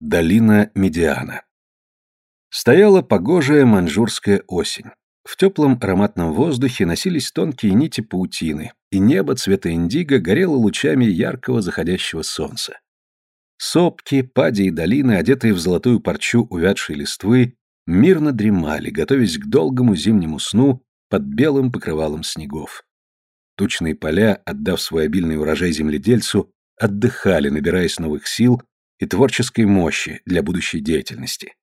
Долина Медиана. Стояла погожая маньчжурская осень. В теплом ароматном воздухе носились тонкие нити паутины, и небо цвета индиго горело лучами яркого заходящего солнца. Сопки, пади и долины, одетые в золотую парчу увядшей листвы, мирно дремали, готовясь к долгому зимнему сну под белым покрывалом снегов. Тучные поля, отдав свой обильный урожай земледельцу, отдыхали, набираясь новых сил и творческой мощи для будущей деятельности.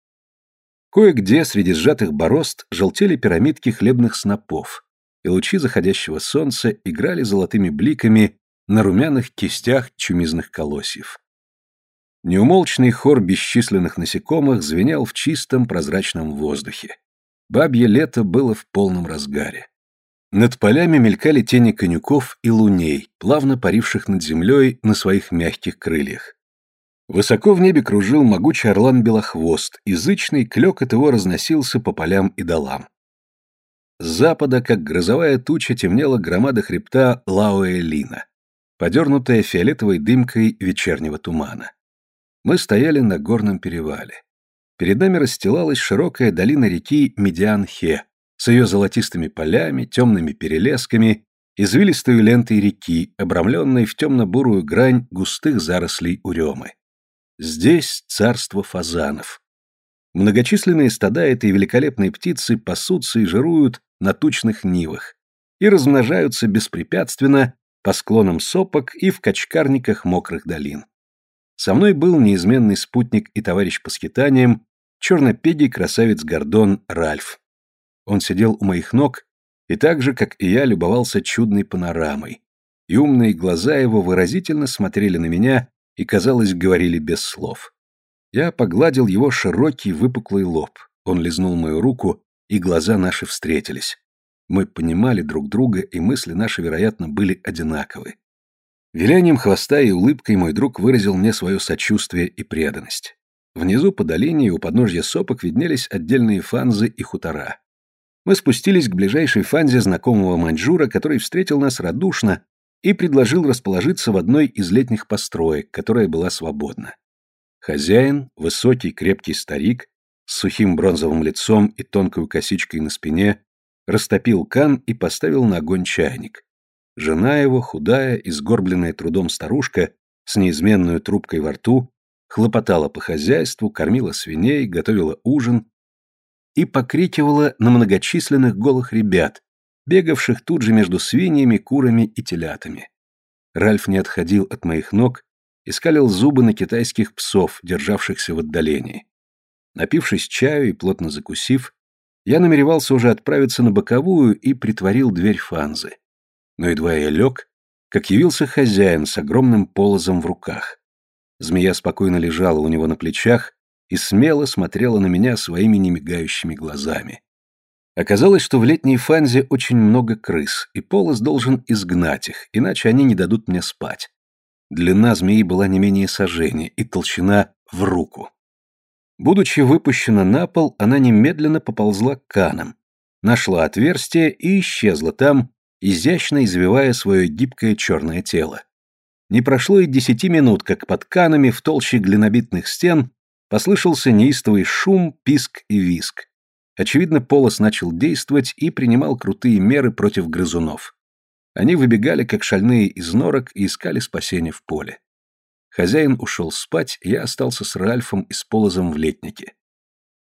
Кое-где среди сжатых борозд желтели пирамидки хлебных снопов, и лучи заходящего солнца играли золотыми бликами на румяных кистях чумизных колосьев. Неумолчный хор бесчисленных насекомых звенел в чистом прозрачном воздухе. Бабье лето было в полном разгаре. Над полями мелькали тени конюков и луней, плавно паривших над землей на своих мягких крыльях. Высоко в небе кружил могучий орлан-белохвост, язычный клёкот его разносился по полям и долам. С запада, как грозовая туча, темнела громада хребта Лауэлина, подернутая фиолетовой дымкой вечернего тумана. Мы стояли на горном перевале. Перед нами расстилалась широкая долина реки Медиан-Хе с ее золотистыми полями, темными перелесками, извилистой лентой реки, обрамленной в темно-бурую грань густых зарослей уремы. Здесь царство фазанов. Многочисленные стада этой великолепной птицы пасутся и жируют на тучных нивах и размножаются беспрепятственно по склонам сопок и в качкарниках мокрых долин. Со мной был неизменный спутник и товарищ по скитаниям, чернопегий красавец Гордон Ральф. Он сидел у моих ног и так же, как и я, любовался чудной панорамой, и умные глаза его выразительно смотрели на меня и, казалось, говорили без слов. Я погладил его широкий выпуклый лоб. Он лизнул мою руку, и глаза наши встретились. Мы понимали друг друга, и мысли наши, вероятно, были одинаковы. Вилянием хвоста и улыбкой мой друг выразил мне свое сочувствие и преданность. Внизу по долине и у подножья сопок виднелись отдельные фанзы и хутора. Мы спустились к ближайшей фанзе знакомого маньчжура, который встретил нас радушно и предложил расположиться в одной из летних построек, которая была свободна. Хозяин, высокий крепкий старик, с сухим бронзовым лицом и тонкой косичкой на спине, растопил кан и поставил на огонь чайник. Жена его, худая и сгорбленная трудом старушка, с неизменной трубкой во рту, хлопотала по хозяйству, кормила свиней, готовила ужин и покрикивала на многочисленных голых ребят, бегавших тут же между свиньями, курами и телятами. Ральф не отходил от моих ног и скалил зубы на китайских псов, державшихся в отдалении. Напившись чаю и плотно закусив, я намеревался уже отправиться на боковую и притворил дверь фанзы. Но едва я лег, как явился хозяин с огромным полозом в руках. Змея спокойно лежала у него на плечах и смело смотрела на меня своими немигающими глазами. Оказалось, что в летней фанзе очень много крыс, и Полос должен изгнать их, иначе они не дадут мне спать. Длина змеи была не менее сожжения и толщина в руку. Будучи выпущена на пол, она немедленно поползла к канам, нашла отверстие и исчезла там, изящно извивая свое гибкое черное тело. Не прошло и десяти минут, как под канами в толще глинобитных стен послышался неистовый шум, писк и виск. Очевидно, Полос начал действовать и принимал крутые меры против грызунов. Они выбегали, как шальные из норок, и искали спасения в поле. Хозяин ушел спать, я остался с Ральфом и с Полозом в летнике.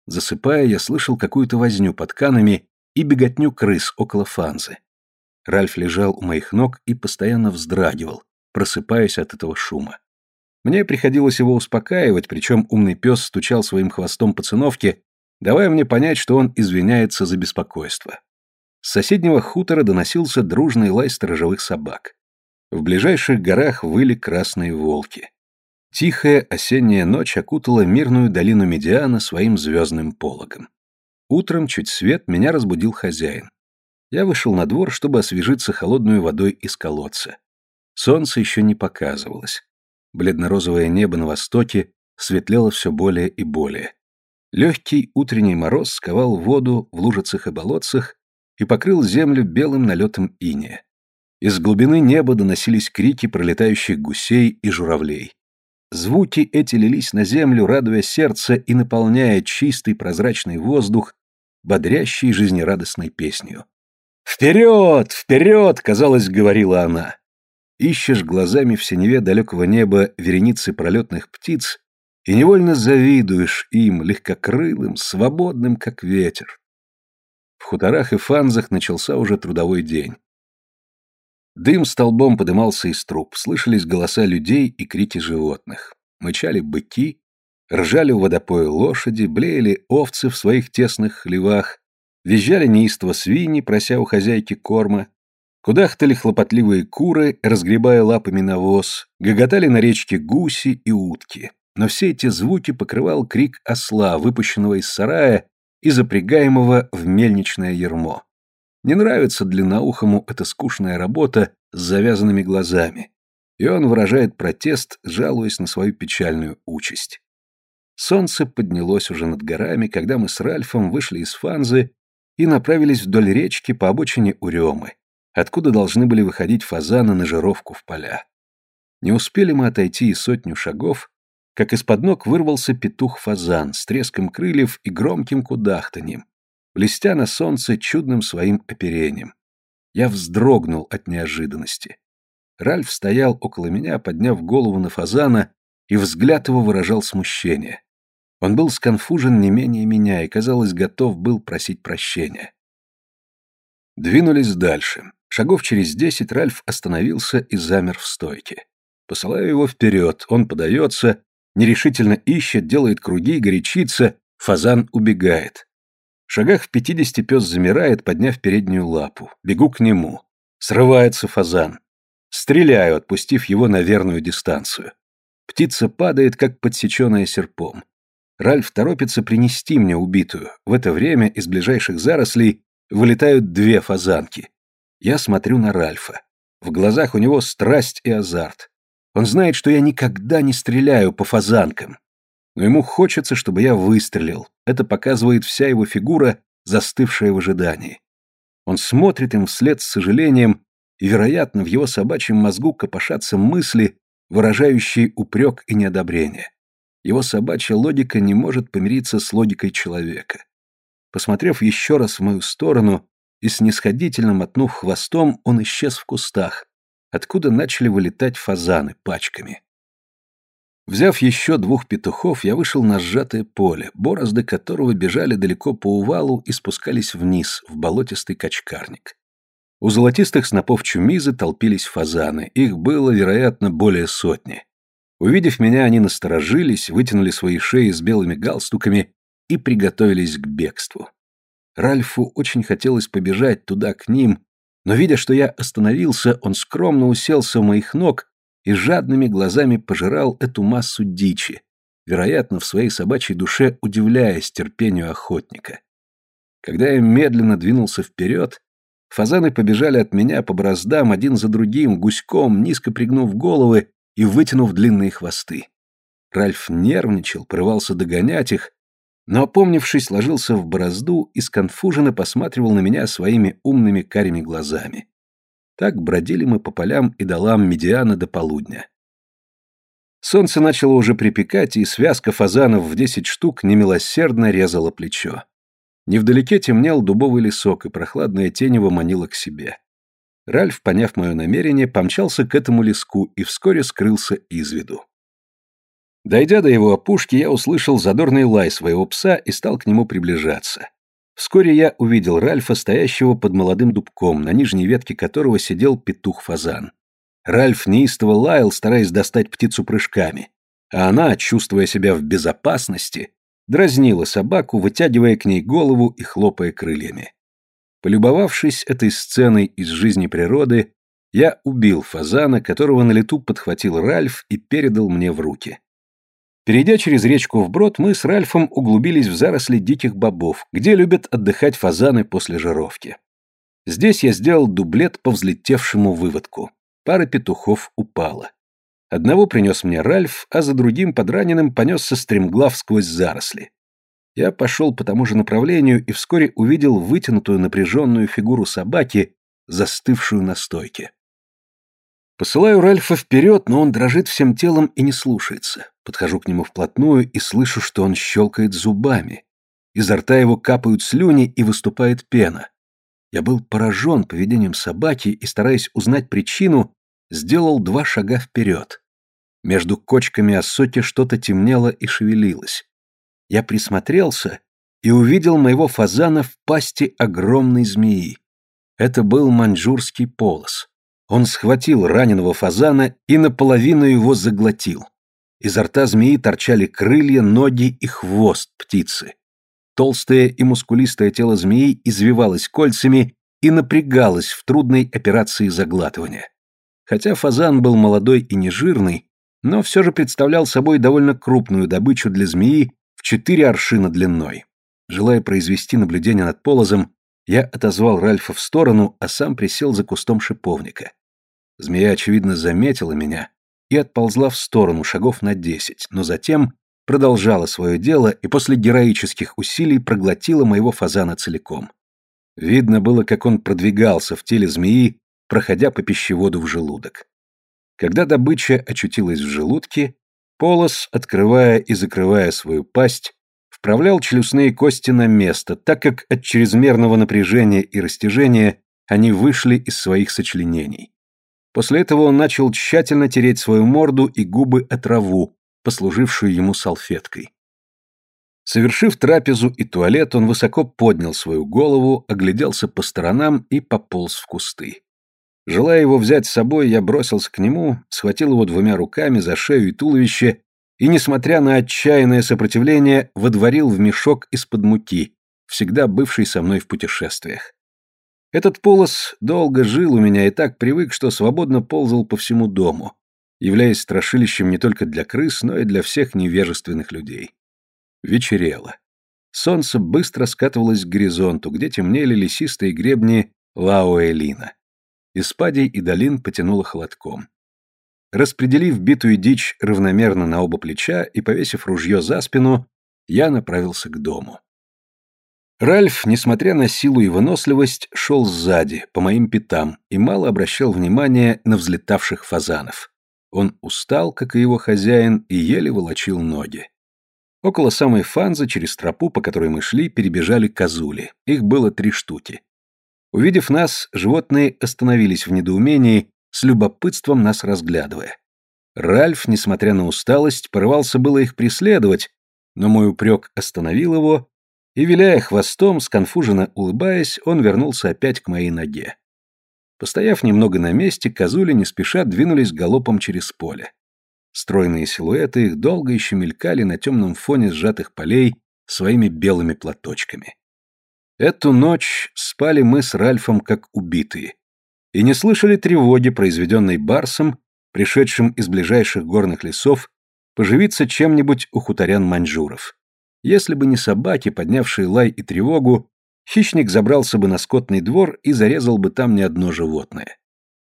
Засыпая, я слышал какую-то возню под канами и беготню крыс около фанзы. Ральф лежал у моих ног и постоянно вздрагивал, просыпаясь от этого шума. Мне приходилось его успокаивать, причем умный пес стучал своим хвостом по циновке давая мне понять, что он извиняется за беспокойство. С соседнего хутора доносился дружный лай сторожевых собак. В ближайших горах выли красные волки. Тихая осенняя ночь окутала мирную долину Медиана своим звездным пологом. Утром, чуть свет, меня разбудил хозяин. Я вышел на двор, чтобы освежиться холодной водой из колодца. Солнце еще не показывалось. Бледно-розовое небо на востоке светлело все более и более. Легкий утренний мороз сковал воду в лужицах и болотцах и покрыл землю белым налетом иния. Из глубины неба доносились крики пролетающих гусей и журавлей. Звуки эти лились на землю, радуя сердце и наполняя чистый прозрачный воздух, бодрящей жизнерадостной песнью. «Вперед! Вперед!» — казалось, говорила она. Ищешь глазами в синеве далекого неба вереницы пролетных птиц и невольно завидуешь им, легкокрылым, свободным, как ветер. В хуторах и фанзах начался уже трудовой день. Дым столбом подымался из труб, слышались голоса людей и крики животных. Мычали быки, ржали у водопоя лошади, блеяли овцы в своих тесных хлевах, визжали неистово свиньи, прося у хозяйки корма, кудахтали хлопотливые куры, разгребая лапами навоз, гоготали на речке гуси и утки. Но все эти звуки покрывал крик осла, выпущенного из сарая и запрягаемого в мельничное ермо. Не нравится длинноухому эта скучная работа с завязанными глазами, и он выражает протест, жалуясь на свою печальную участь. Солнце поднялось уже над горами, когда мы с Ральфом вышли из Фанзы и направились вдоль речки по обочине Уремы, откуда должны были выходить фазаны на жировку в поля. Не успели мы отойти и сотню шагов, как из-под ног вырвался петух-фазан с треском крыльев и громким кудахтаньем, блестя на солнце чудным своим оперением. Я вздрогнул от неожиданности. Ральф стоял около меня, подняв голову на фазана, и взгляд его выражал смущение. Он был сконфужен не менее меня и, казалось, готов был просить прощения. Двинулись дальше. Шагов через десять Ральф остановился и замер в стойке. Посылаю его вперед, он подается, нерешительно ищет, делает круги, горячится, фазан убегает шагах в пятидесяти пес замирает, подняв переднюю лапу. Бегу к нему. Срывается фазан. Стреляю, отпустив его на верную дистанцию. Птица падает, как подсеченная серпом. Ральф торопится принести мне убитую. В это время из ближайших зарослей вылетают две фазанки. Я смотрю на Ральфа. В глазах у него страсть и азарт. Он знает, что я никогда не стреляю по фазанкам но ему хочется, чтобы я выстрелил. Это показывает вся его фигура, застывшая в ожидании. Он смотрит им вслед с сожалением, и, вероятно, в его собачьем мозгу копошатся мысли, выражающие упрек и неодобрение. Его собачья логика не может помириться с логикой человека. Посмотрев еще раз в мою сторону и снисходительно мотнув хвостом, он исчез в кустах, откуда начали вылетать фазаны пачками. Взяв еще двух петухов, я вышел на сжатое поле, борозды которого бежали далеко по увалу и спускались вниз, в болотистый качкарник. У золотистых снопов чумизы толпились фазаны, их было, вероятно, более сотни. Увидев меня, они насторожились, вытянули свои шеи с белыми галстуками и приготовились к бегству. Ральфу очень хотелось побежать туда к ним, но, видя, что я остановился, он скромно уселся у моих ног и жадными глазами пожирал эту массу дичи, вероятно, в своей собачьей душе удивляясь терпению охотника. Когда я медленно двинулся вперед, фазаны побежали от меня по бороздам один за другим, гуськом, низко пригнув головы и вытянув длинные хвосты. Ральф нервничал, порывался догонять их, но, опомнившись, ложился в борозду и сконфуженно посматривал на меня своими умными карими глазами. Так бродили мы по полям и долам Медиана до полудня. Солнце начало уже припекать, и связка фазанов в десять штук немилосердно резала плечо. Невдалеке темнел дубовый лесок, и прохладная тень его манила к себе. Ральф, поняв мое намерение, помчался к этому леску и вскоре скрылся из виду. Дойдя до его опушки, я услышал задорный лай своего пса и стал к нему приближаться. Вскоре я увидел Ральфа, стоящего под молодым дубком, на нижней ветке которого сидел петух-фазан. Ральф неистово лаял, стараясь достать птицу прыжками, а она, чувствуя себя в безопасности, дразнила собаку, вытягивая к ней голову и хлопая крыльями. Полюбовавшись этой сценой из жизни природы, я убил фазана, которого на лету подхватил Ральф и передал мне в руки. Перейдя через речку вброд, мы с Ральфом углубились в заросли диких бобов, где любят отдыхать фазаны после жировки. Здесь я сделал дублет по взлетевшему выводку. Пара петухов упала. Одного принес мне Ральф, а за другим подраненным понесся стремглав сквозь заросли. Я пошел по тому же направлению и вскоре увидел вытянутую напряженную фигуру собаки, застывшую на стойке. Посылаю Ральфа вперед, но он дрожит всем телом и не слушается. Подхожу к нему вплотную и слышу, что он щелкает зубами. Изо рта его капают слюни и выступает пена. Я был поражен поведением собаки и, стараясь узнать причину, сделал два шага вперед. Между кочками осоки что-то темнело и шевелилось. Я присмотрелся и увидел моего фазана в пасти огромной змеи. Это был маньчжурский полос. Он схватил раненого фазана и наполовину его заглотил. Изо рта змеи торчали крылья, ноги и хвост птицы. Толстое и мускулистое тело змеи извивалось кольцами и напрягалось в трудной операции заглатывания. Хотя фазан был молодой и нежирный, но все же представлял собой довольно крупную добычу для змеи в четыре аршина длиной. Желая произвести наблюдение над полозом, я отозвал Ральфа в сторону, а сам присел за кустом шиповника. Змея, очевидно, заметила меня и отползла в сторону шагов на десять, но затем продолжала свое дело и после героических усилий проглотила моего фазана целиком. Видно было, как он продвигался в теле змеи, проходя по пищеводу в желудок. Когда добыча очутилась в желудке, Полос, открывая и закрывая свою пасть, вправлял челюстные кости на место, так как от чрезмерного напряжения и растяжения они вышли из своих сочленений. После этого он начал тщательно тереть свою морду и губы о траву, послужившую ему салфеткой. Совершив трапезу и туалет, он высоко поднял свою голову, огляделся по сторонам и пополз в кусты. Желая его взять с собой, я бросился к нему, схватил его двумя руками за шею и туловище и, несмотря на отчаянное сопротивление, водворил в мешок из-под муки, всегда бывший со мной в путешествиях. Этот полос долго жил у меня и так привык, что свободно ползал по всему дому, являясь страшилищем не только для крыс, но и для всех невежественных людей. Вечерело. Солнце быстро скатывалось к горизонту, где темнели лесистые гребни Лаоэлина. Из падей и долин потянуло холодком. Распределив битую дичь равномерно на оба плеча и повесив ружье за спину, я направился к дому. Ральф, несмотря на силу и выносливость, шел сзади, по моим пятам, и мало обращал внимания на взлетавших фазанов. Он устал, как и его хозяин, и еле волочил ноги. Около самой фанзы, через тропу, по которой мы шли, перебежали козули. Их было три штуки. Увидев нас, животные остановились в недоумении, с любопытством нас разглядывая. Ральф, несмотря на усталость, порывался было их преследовать, но мой упрек остановил его, и, виляя хвостом, сконфуженно улыбаясь, он вернулся опять к моей ноге. Постояв немного на месте, козули не спеша двинулись галопом через поле. Стройные силуэты их долго еще мелькали на темном фоне сжатых полей своими белыми платочками. Эту ночь спали мы с Ральфом как убитые и не слышали тревоги, произведенной Барсом, пришедшим из ближайших горных лесов, поживиться чем-нибудь у хуторян маньчжуров. Если бы не собаки, поднявшие лай и тревогу, Хищник забрался бы на скотный двор и зарезал бы там не одно животное.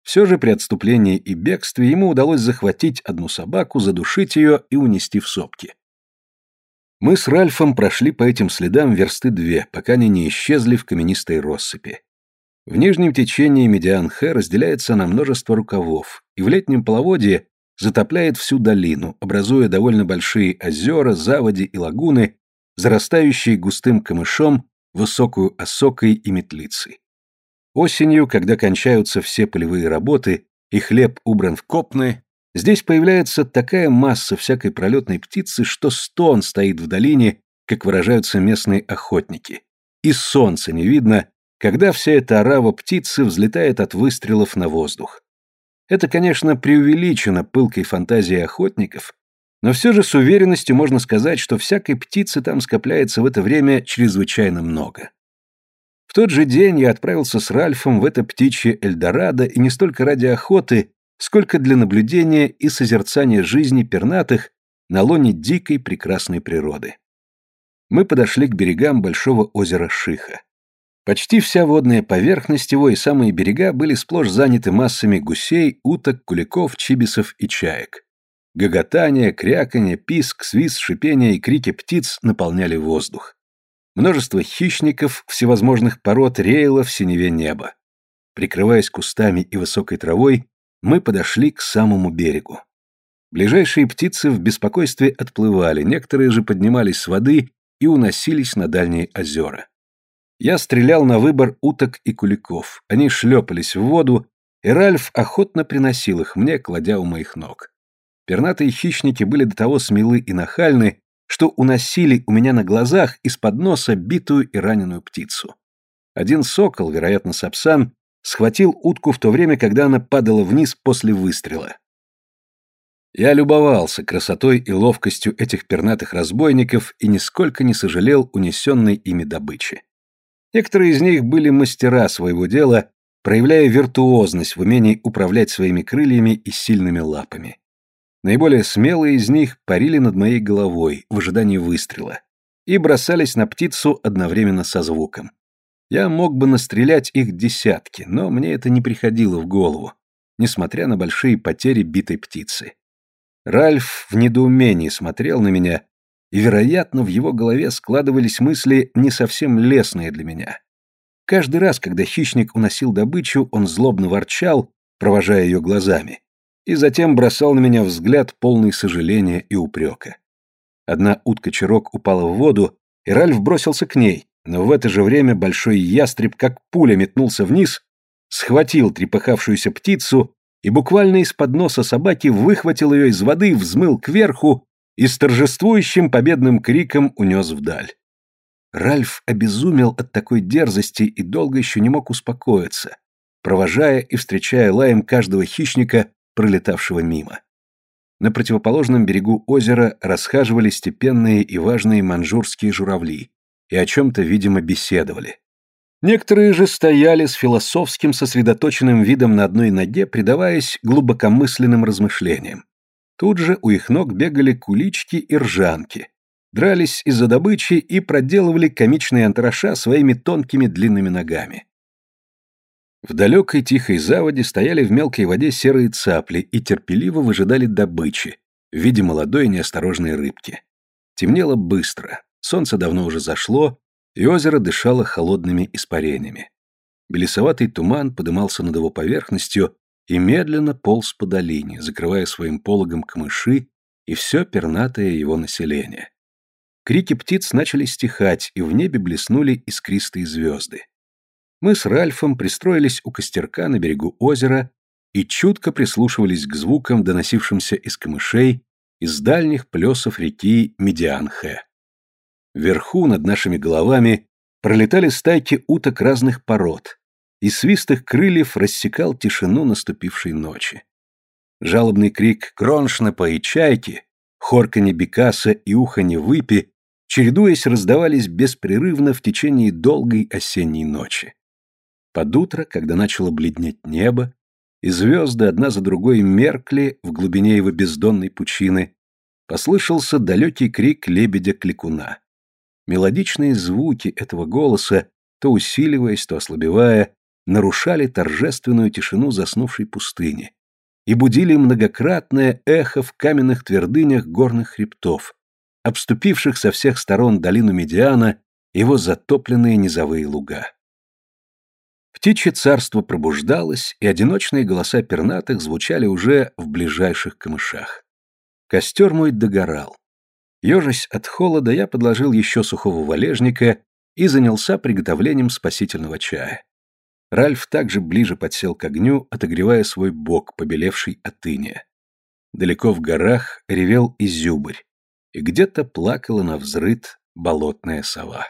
Все же при отступлении и бегстве ему удалось захватить одну собаку, задушить ее и унести в сопки. Мы с Ральфом прошли по этим следам версты две, пока они не исчезли в каменистой россыпи. В нижнем течении Медиан-Хэ разделяется на множество рукавов, и в летнем половодье затопляет всю долину, образуя довольно большие озера, заводи и лагуны, зарастающие густым камышом высокую осокой и метлицей. Осенью, когда кончаются все полевые работы и хлеб убран в копны, здесь появляется такая масса всякой пролетной птицы, что стон стоит в долине, как выражаются местные охотники. И солнца не видно, когда вся эта орава птицы взлетает от выстрелов на воздух. Это, конечно, преувеличено пылкой фантазией охотников, но все же с уверенностью можно сказать, что всякой птицы там скопляется в это время чрезвычайно много. В тот же день я отправился с Ральфом в это птичье Эльдорадо и не столько ради охоты, сколько для наблюдения и созерцания жизни пернатых на лоне дикой прекрасной природы. Мы подошли к берегам большого озера Шиха. Почти вся водная поверхность его и самые берега были сплошь заняты массами гусей, уток, куликов, чибисов и чаек. Гоготание, кряканье, писк, свист, шипение и крики птиц наполняли воздух. Множество хищников всевозможных пород реяло в синеве неба. Прикрываясь кустами и высокой травой, мы подошли к самому берегу. Ближайшие птицы в беспокойстве отплывали, некоторые же поднимались с воды и уносились на дальние озера. Я стрелял на выбор уток и куликов. Они шлепались в воду, и Ральф охотно приносил их мне, кладя у моих ног. Пернатые хищники были до того смелы и нахальны, что уносили у меня на глазах из-под носа битую и раненую птицу. Один сокол, вероятно, сапсан, схватил утку в то время, когда она падала вниз после выстрела. Я любовался красотой и ловкостью этих пернатых разбойников и нисколько не сожалел унесенной ими добычи. Некоторые из них были мастера своего дела, проявляя виртуозность в умении управлять своими крыльями и сильными лапами. Наиболее смелые из них парили над моей головой в ожидании выстрела и бросались на птицу одновременно со звуком. Я мог бы настрелять их десятки, но мне это не приходило в голову, несмотря на большие потери битой птицы. Ральф в недоумении смотрел на меня, и, вероятно, в его голове складывались мысли не совсем лестные для меня. Каждый раз, когда хищник уносил добычу, он злобно ворчал, провожая ее глазами, и затем бросал на меня взгляд полный сожаления и упрека. Одна утка-чирок упала в воду, и Ральф бросился к ней, но в это же время большой ястреб как пуля метнулся вниз, схватил трепыхавшуюся птицу и буквально из-под носа собаки выхватил ее из воды, взмыл кверху и с торжествующим победным криком унес вдаль. Ральф обезумел от такой дерзости и долго еще не мог успокоиться, провожая и встречая лаем каждого хищника, пролетавшего мимо. На противоположном берегу озера расхаживали степенные и важные манжурские журавли и о чем-то, видимо, беседовали. Некоторые же стояли с философским сосредоточенным видом на одной ноге, предаваясь глубокомысленным размышлениям. Тут же у их ног бегали кулички и ржанки, дрались из-за добычи и проделывали комичные антраша своими тонкими длинными ногами. В далекой тихой заводе стояли в мелкой воде серые цапли и терпеливо выжидали добычи в виде молодой неосторожной рыбки. Темнело быстро, солнце давно уже зашло, и озеро дышало холодными испарениями. Белесоватый туман подымался над его поверхностью и медленно полз по долине, закрывая своим пологом камыши и все пернатое его население. Крики птиц начали стихать, и в небе блеснули искристые звезды. Мы с Ральфом пристроились у костерка на берегу озера и чутко прислушивались к звукам, доносившимся из камышей, из дальних плесов реки Медианхе. Вверху, над нашими головами, пролетали стайки уток разных пород, и свист их крыльев рассекал тишину наступившей ночи. Жалобный крик кроншнепа и чайки, хорканье бекаса и уханье выпи, чередуясь, раздавались беспрерывно в течение долгой осенней ночи. Под утро, когда начало бледнеть небо, и звезды одна за другой меркли в глубине его бездонной пучины, послышался далекий крик лебедя-кликуна. Мелодичные звуки этого голоса, то усиливаясь, то ослабевая, нарушали торжественную тишину заснувшей пустыни и будили многократное эхо в каменных твердынях горных хребтов, обступивших со всех сторон долину Медиана его затопленные низовые луга. Птичье царство пробуждалось, и одиночные голоса пернатых звучали уже в ближайших камышах. Костер мой догорал. Ежась от холода, я подложил еще сухого валежника и занялся приготовлением спасительного чая. Ральф также ближе подсел к огню, отогревая свой бок, побелевший от иния. Далеко в горах ревел изюбрь, и где-то плакала на взрыд болотная сова.